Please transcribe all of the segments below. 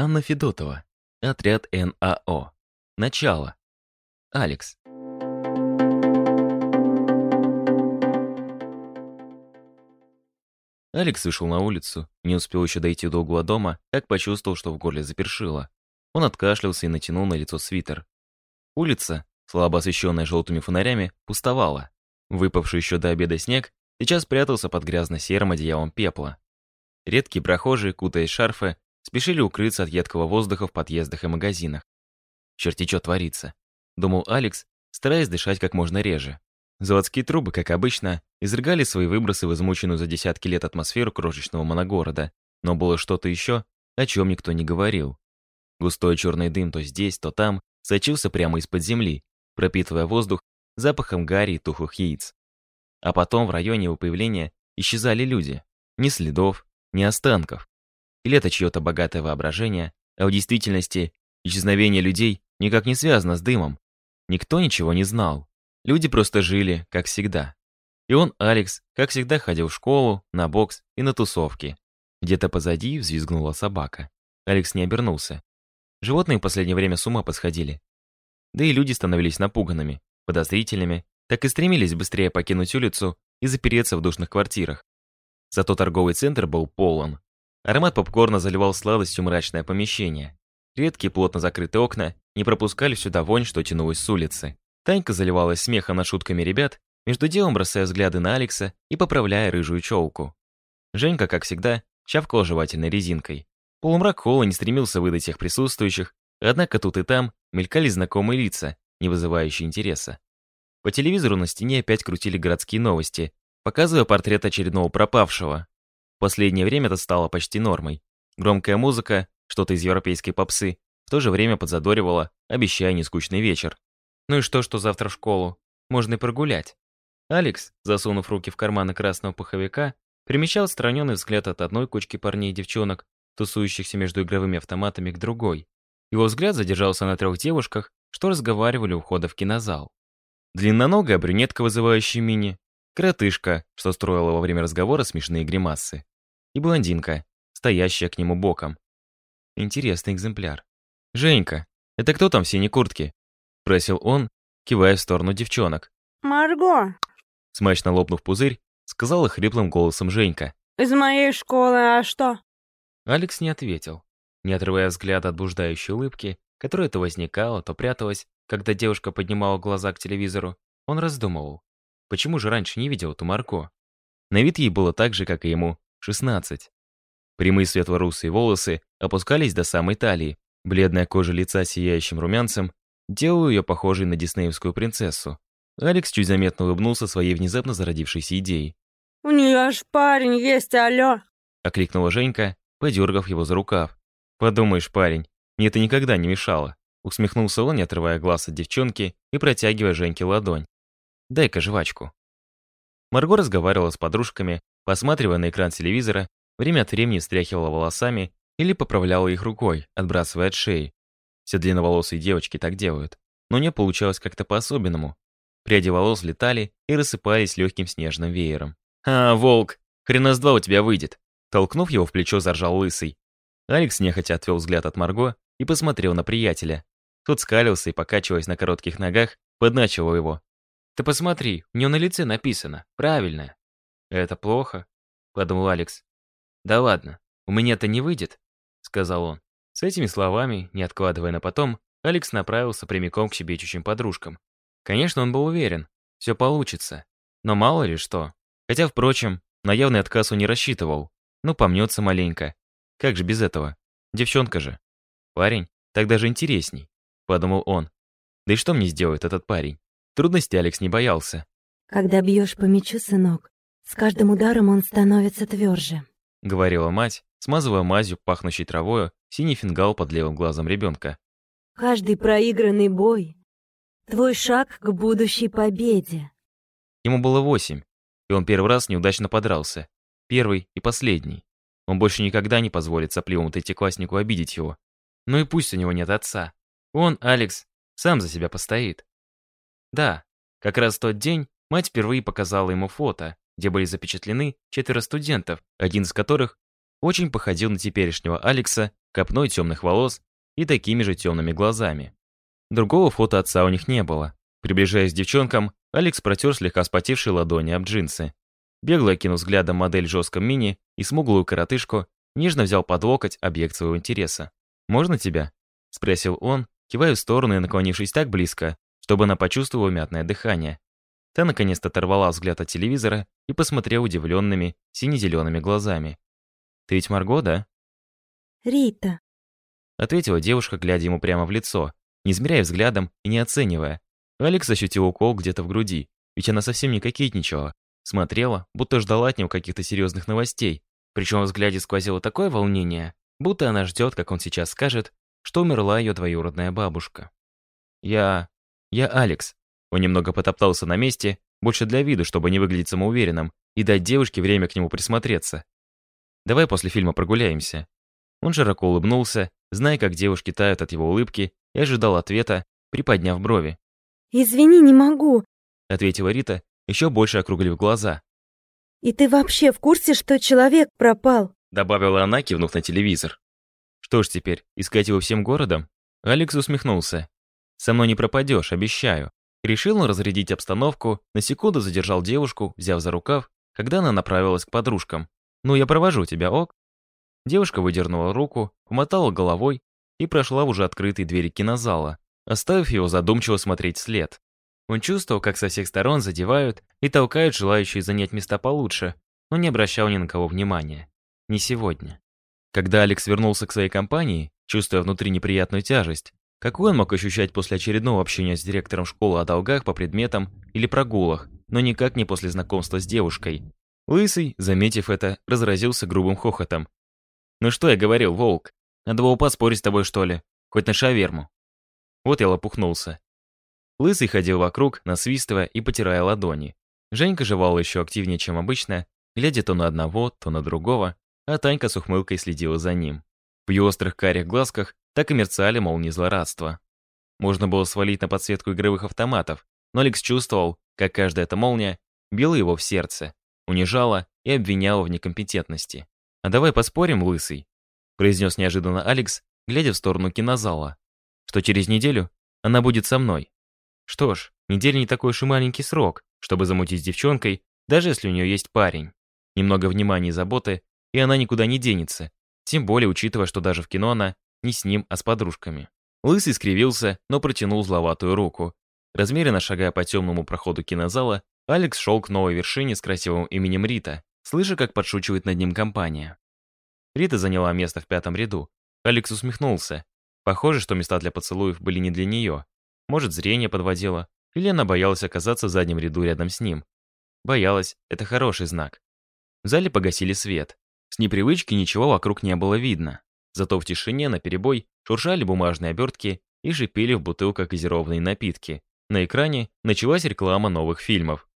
Анна Федотова. Отряд НАО. Начало. Алекс. Алекс вышел на улицу, не успел еще дойти до угла дома, как почувствовал, что в горле запершило. Он откашлялся и натянул на лицо свитер. Улица, слабо освещенная желтыми фонарями, пустовала. Выпавший еще до обеда снег сейчас прятался под грязно-серым одеялом пепла. Редкие прохожие, кутаясь шарфы, спешили укрыться от едкого воздуха в подъездах и магазинах. «Черти, что творится?» — думал Алекс, стараясь дышать как можно реже. Заводские трубы, как обычно, изрыгали свои выбросы в измученную за десятки лет атмосферу крошечного моногорода, но было что-то еще, о чем никто не говорил. Густой черный дым то здесь, то там сочился прямо из-под земли, пропитывая воздух запахом гари и тухлых яиц. А потом в районе его появления исчезали люди. Ни следов, ни останков. Или это чье-то богатое воображение, а в действительности исчезновение людей никак не связано с дымом. Никто ничего не знал. Люди просто жили, как всегда. И он, Алекс, как всегда ходил в школу, на бокс и на тусовки. Где-то позади взвизгнула собака. Алекс не обернулся. Животные в последнее время с ума посходили. Да и люди становились напуганными, подозрительными, так и стремились быстрее покинуть улицу и запереться в душных квартирах. Зато торговый центр был полон. Аромат попкорна заливал сладостью мрачное помещение. Редкие плотно закрытые окна не пропускали сюда вонь, что тянулась с улицы. Танька заливалась смехом над шутками ребят, между делом бросая взгляды на Алекса и поправляя рыжую челку. Женька, как всегда, чавкал жевательной резинкой. Полумрак холла не стремился выдать всех присутствующих, однако тут и там мелькали знакомые лица, не вызывающие интереса. По телевизору на стене опять крутили городские новости, показывая портрет очередного пропавшего. Последнее время это стало почти нормой. Громкая музыка, что-то из европейской попсы, в то же время подзадоривала, обещая нескучный вечер. Ну и что, что завтра в школу? Можно и прогулять. Алекс, засунув руки в карманы красного пуховика, примечал отстраненный взгляд от одной кучки парней и девчонок, тусующихся между игровыми автоматами, к другой. Его взгляд задержался на трех девушках, что разговаривали у входа в кинозал. Длинноногая брюнетка, вызывающая мини, Коротышка, что строила во время разговора смешные гримасы. И блондинка, стоящая к нему боком. Интересный экземпляр. «Женька, это кто там в синей куртке?» Спросил он, кивая в сторону девчонок. «Марго!» Смачно лопнув пузырь, сказала хриплым голосом Женька. «Из моей школы, а что?» Алекс не ответил, не отрывая взгляда от блуждающей улыбки, которая то возникала, то пряталась, когда девушка поднимала глаза к телевизору. Он раздумывал. Почему же раньше не видел эту Марко? На вид ей было так же, как и ему, 16. Прямые светло-русые волосы опускались до самой талии, бледная кожа лица сияющим румянцем делала ее похожей на диснеевскую принцессу. Алекс чуть заметно улыбнулся своей внезапно зародившейся идеей. «У нее аж парень есть, алло!» — окликнула Женька, подергав его за рукав. «Подумаешь, парень, мне это никогда не мешало», — усмехнулся он, не отрывая глаз от девчонки и протягивая Женьке ладонь. Дай-ка жвачку». Марго разговаривала с подружками, посматривая на экран телевизора, время от времени встряхивала волосами или поправляла их рукой, отбрасывая от шеи. Все длинноволосые девочки так делают. Но не получалось как-то по-особенному. Пряди волос летали и рассыпались легким снежным веером. «А, волк, хрена с два у тебя выйдет!» Толкнув его в плечо, заржал лысый. Алекс нехотя отвел взгляд от Марго и посмотрел на приятеля. Тот скалился и, покачиваясь на коротких ногах, подначивал его. Ты посмотри, у нее на лице написано. Правильно. Это плохо, подумал Алекс. Да ладно, у меня это не выйдет, сказал он. С этими словами, не откладывая на потом, Алекс направился прямиком к щебечущим подружкам. Конечно, он был уверен, все получится. Но мало ли что. Хотя, впрочем, на явный отказ он не рассчитывал. Ну, помнется маленько. Как же без этого? Девчонка же. Парень, так даже интересней, подумал он. Да и что мне сделает этот парень? Трудности Алекс не боялся. «Когда бьешь по мячу, сынок, с каждым ударом он становится тверже», — говорила мать, смазывая мазью, пахнущей травою, синий фингал под левым глазом ребенка. «Каждый проигранный бой — твой шаг к будущей победе». Ему было восемь, и он первый раз неудачно подрался. Первый и последний. Он больше никогда не позволит сопливому третьекласснику обидеть его. Ну и пусть у него нет отца. Он, Алекс, сам за себя постоит. Да, как раз в тот день мать впервые показала ему фото, где были запечатлены четверо студентов, один из которых очень походил на теперешнего Алекса, копной темных волос и такими же темными глазами. Другого фото отца у них не было. Приближаясь к девчонкам, Алекс протер слегка спотевшие ладони об джинсы. Бегло окинув взглядом модель в жестком мини и смуглую коротышку, нежно взял под локоть объект своего интереса. «Можно тебя?» — спросил он, кивая в сторону и наклонившись так близко, чтобы она почувствовала мятное дыхание. Та наконец-то оторвала взгляд от телевизора и посмотрела удивленными, сине-зелеными глазами. «Ты ведь Марго, да?» «Рита», — ответила девушка, глядя ему прямо в лицо, не измеряя взглядом и не оценивая. Алекс ощутил укол где-то в груди, ведь она совсем не кокетничала. Смотрела, будто ждала от него каких-то серьезных новостей. Причем в взгляде сквозило такое волнение, будто она ждет, как он сейчас скажет, что умерла ее двоюродная бабушка. «Я... я Алекс». Он немного потоптался на месте, больше для виду, чтобы не выглядеть самоуверенным, и дать девушке время к нему присмотреться. «Давай после фильма прогуляемся». Он широко улыбнулся, зная, как девушки тают от его улыбки, и ожидал ответа, приподняв брови. «Извини, не могу», — ответила Рита, еще больше округлив глаза. «И ты вообще в курсе, что человек пропал?» Добавила она, кивнув на телевизор. Что ж теперь, искать его всем городом? Алекс усмехнулся. Со мной не пропадешь, обещаю. Решил он разрядить обстановку, на секунду задержал девушку, взяв за рукав, когда она направилась к подружкам. «Ну, я провожу тебя, ок?» Девушка выдернула руку, умотала головой и прошла в уже открытые двери кинозала, оставив его задумчиво смотреть вслед. Он чувствовал, как со всех сторон задевают и толкают желающие занять места получше, но не обращал ни на кого внимания. Не сегодня. Когда Алекс вернулся к своей компании, чувствуя внутри неприятную тяжесть, какой он мог ощущать после очередного общения с директором школы о долгах по предметам или прогулах, но никак не после знакомства с девушкой. Лысый, заметив это, разразился грубым хохотом. «Ну что я говорил, волк? Надо было поспорить с тобой, что ли? Хоть на шаверму». Вот я лопухнулся. Лысый ходил вокруг, насвистывая и потирая ладони. Женька жевал еще активнее, чем обычно, глядя то на одного, то на другого, а Танька с ухмылкой следила за ним. В ее острых карих глазках так и мерцали молнии злорадства. Можно было свалить на подсветку игровых автоматов, но Алекс чувствовал, как каждая эта молния била его в сердце, унижала и обвиняла в некомпетентности. «А давай поспорим, лысый», произнес неожиданно Алекс, глядя в сторону кинозала, что через неделю она будет со мной. Что ж, неделя не такой уж и маленький срок, чтобы замутить с девчонкой, даже если у нее есть парень. Немного внимания и заботы, и она никуда не денется, тем более учитывая, что даже в кино она не с ним, а с подружками. Лысый скривился, но протянул зловатую руку. Размеренно шагая по темному проходу кинозала, Алекс шел к новой вершине с красивым именем Рита, слыша, как подшучивает над ним компания. Рита заняла место в пятом ряду. Алекс усмехнулся. Похоже, что места для поцелуев были не для нее. Может, зрение подводило, или она боялась оказаться в заднем ряду рядом с ним. Боялась, это хороший знак. В зале погасили свет. С непривычки ничего вокруг не было видно. Зато в тишине на перебой шуршали бумажные обертки и шипели в бутылках газированные напитки. На экране началась реклама новых фильмов.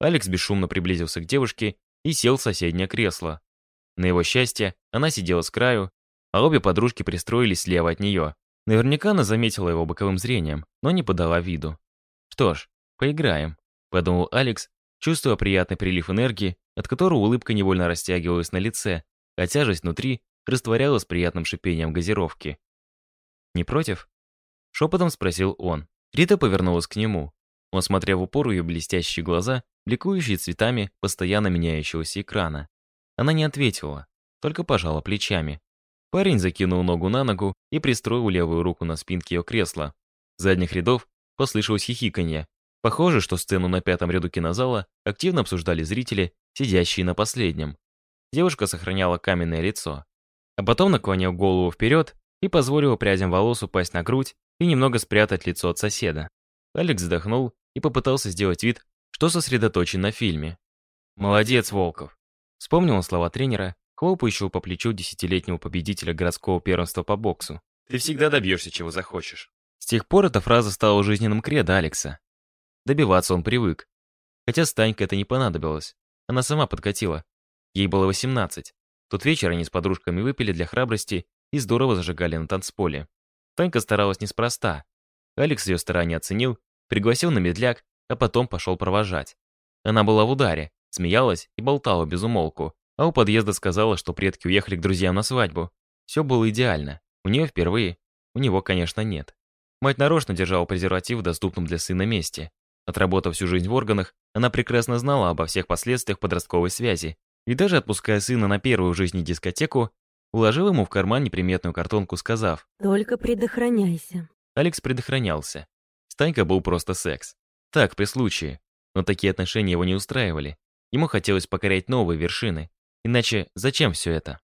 Алекс бесшумно приблизился к девушке и сел в соседнее кресло. На его счастье, она сидела с краю, а обе подружки пристроились слева от нее. Наверняка она заметила его боковым зрением, но не подала виду. «Что ж, поиграем», — подумал Алекс, чувствуя приятный прилив энергии, от которого улыбка невольно растягивалась на лице, а тяжесть внутри растворялась приятным шипением газировки. «Не против?» — шепотом спросил он. Рита повернулась к нему. Он смотрел в упор ее блестящие глаза, бликующие цветами постоянно меняющегося экрана. Она не ответила, только пожала плечами. Парень закинул ногу на ногу и пристроил левую руку на спинке ее кресла. С задних рядов послышалось хихиканье. Похоже, что сцену на пятом ряду кинозала активно обсуждали зрители, сидящие на последнем. Девушка сохраняла каменное лицо. А потом наклонил голову вперед и позволил прядям волос упасть на грудь и немного спрятать лицо от соседа. Алекс вздохнул и попытался сделать вид, что сосредоточен на фильме. «Молодец, Волков!» Вспомнил он слова тренера, хлопающего по плечу десятилетнего победителя городского первенства по боксу. «Ты всегда добьешься, чего захочешь». С тех пор эта фраза стала жизненным кредо Алекса. Добиваться он привык. Хотя с Танькой это не понадобилось. Она сама подкатила. Ей было 18. Тот вечер они с подружками выпили для храбрости и здорово зажигали на танцполе. Танька старалась неспроста. Алекс ее старания оценил, пригласил на медляк, а потом пошел провожать. Она была в ударе, смеялась и болтала без умолку, А у подъезда сказала, что предки уехали к друзьям на свадьбу. Все было идеально. У нее впервые. У него, конечно, нет. Мать нарочно держала презерватив в доступном для сына месте. Отработав всю жизнь в органах, она прекрасно знала обо всех последствиях подростковой связи. И даже отпуская сына на первую в жизни дискотеку, уложил ему в карман неприметную картонку, сказав Только предохраняйся. Алекс предохранялся. Станька был просто секс. Так, при случае. Но такие отношения его не устраивали. Ему хотелось покорять новые вершины. Иначе зачем все это?